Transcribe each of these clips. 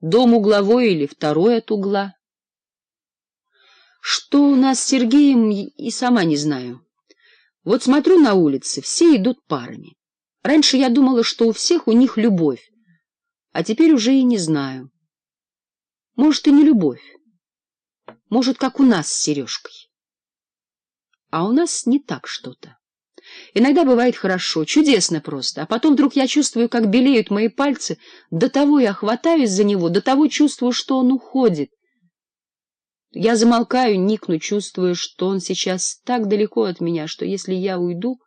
дом угловой или второй от угла. Что у нас с Сергеем, и сама не знаю. Вот смотрю на улице, все идут парами. Раньше я думала, что у всех у них любовь, а теперь уже и не знаю. Может, и не любовь. Может, как у нас с Сережкой. А у нас не так что-то. Иногда бывает хорошо, чудесно просто, а потом вдруг я чувствую, как белеют мои пальцы, до того я хватаюсь за него, до того чувствую, что он уходит. Я замолкаю, никну, чувствуя, что он сейчас так далеко от меня, что если я уйду,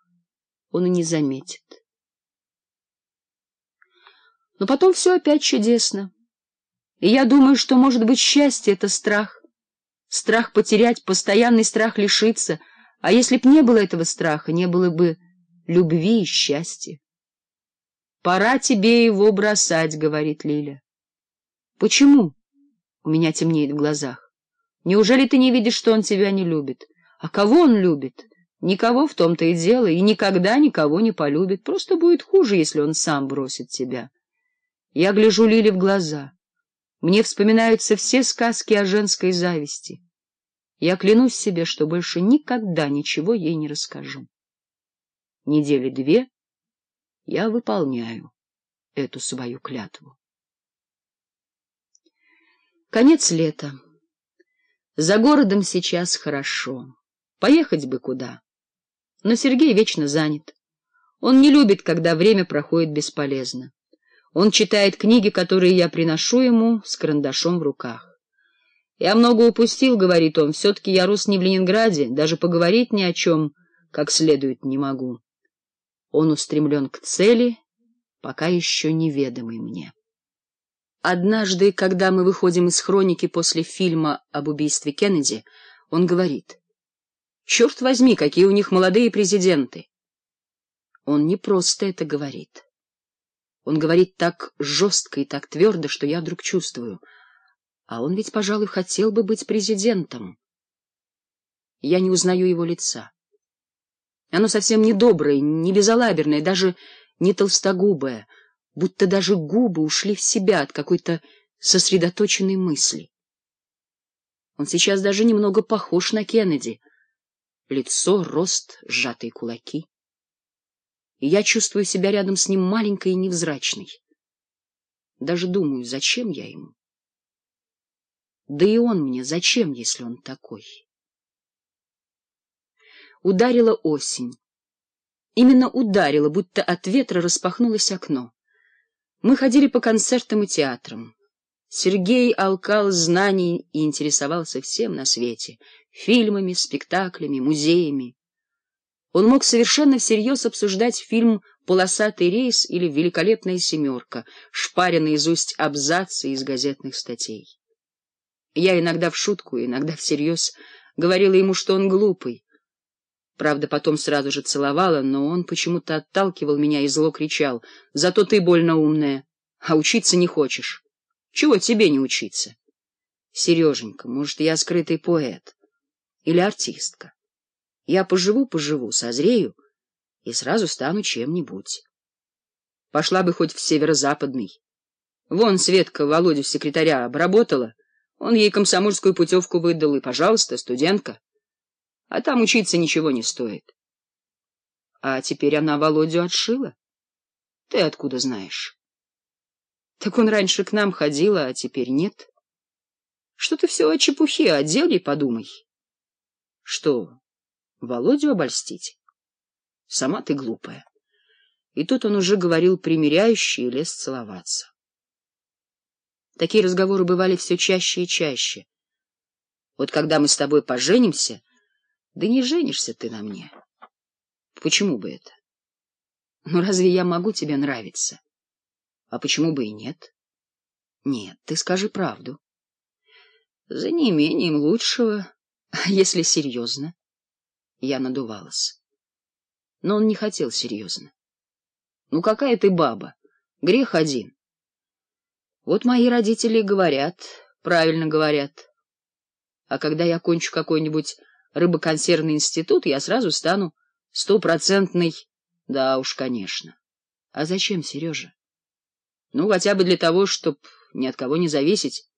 он и не заметит. Но потом все опять чудесно. И я думаю, что, может быть, счастье — это страх. Страх потерять, постоянный страх лишиться — а если б не было этого страха, не было бы любви и счастья. «Пора тебе его бросать», — говорит Лиля. «Почему?» — у меня темнеет в глазах. «Неужели ты не видишь, что он тебя не любит? А кого он любит? Никого в том-то и дело, и никогда никого не полюбит. Просто будет хуже, если он сам бросит тебя». Я гляжу Лиле в глаза. Мне вспоминаются все сказки о женской зависти. Я клянусь себе, что больше никогда ничего ей не расскажу. Недели две я выполняю эту свою клятву. Конец лета. За городом сейчас хорошо. Поехать бы куда. Но Сергей вечно занят. Он не любит, когда время проходит бесполезно. Он читает книги, которые я приношу ему с карандашом в руках. Я много упустил, — говорит он, — все-таки я рус не в Ленинграде, даже поговорить ни о чем как следует не могу. Он устремлен к цели, пока еще неведомой мне. Однажды, когда мы выходим из хроники после фильма об убийстве Кеннеди, он говорит, «Черт возьми, какие у них молодые президенты!» Он не просто это говорит. Он говорит так жестко и так твердо, что я вдруг чувствую — а он ведь, пожалуй, хотел бы быть президентом. Я не узнаю его лица. Оно совсем не доброе, не безалаберное, даже не толстогубое, будто даже губы ушли в себя от какой-то сосредоточенной мысли. Он сейчас даже немного похож на Кеннеди. Лицо, рост, сжатые кулаки. И я чувствую себя рядом с ним маленькой и невзрачной. Даже думаю, зачем я ему? Да и он мне зачем, если он такой? Ударила осень. Именно ударила, будто от ветра распахнулось окно. Мы ходили по концертам и театрам. Сергей алкал знаний и интересовался всем на свете — фильмами, спектаклями, музеями. Он мог совершенно всерьез обсуждать фильм «Полосатый рейс» или «Великолепная семерка», шпаря наизусть абзацы из газетных статей. Я иногда в шутку, иногда всерьез говорила ему, что он глупый. Правда, потом сразу же целовала, но он почему-то отталкивал меня и зло кричал. «Зато ты больно умная, а учиться не хочешь. Чего тебе не учиться?» «Сереженька, может, я скрытый поэт или артистка. Я поживу-поживу, созрею и сразу стану чем-нибудь. Пошла бы хоть в северо-западный. Вон Светка Володю секретаря обработала». Он ей комсомольскую путевку выдал, и, пожалуйста, студентка. А там учиться ничего не стоит. А теперь она Володю отшила? Ты откуда знаешь? Так он раньше к нам ходил, а теперь нет. Что ты все о чепухе, о деле подумай. Что, Володю обольстить? Сама ты глупая. И тут он уже говорил примиряющий и лез целоваться. Такие разговоры бывали все чаще и чаще. Вот когда мы с тобой поженимся, да не женишься ты на мне. Почему бы это? Ну разве я могу тебе нравиться? А почему бы и нет? Нет, ты скажи правду. За неимением лучшего, если серьезно. Я надувалась. Но он не хотел серьезно. Ну какая ты баба? Грех один. Вот мои родители говорят, правильно говорят. А когда я кончу какой-нибудь рыбоконсервный институт, я сразу стану стопроцентной... Да уж, конечно. А зачем, Сережа? Ну, хотя бы для того, чтобы ни от кого не зависеть.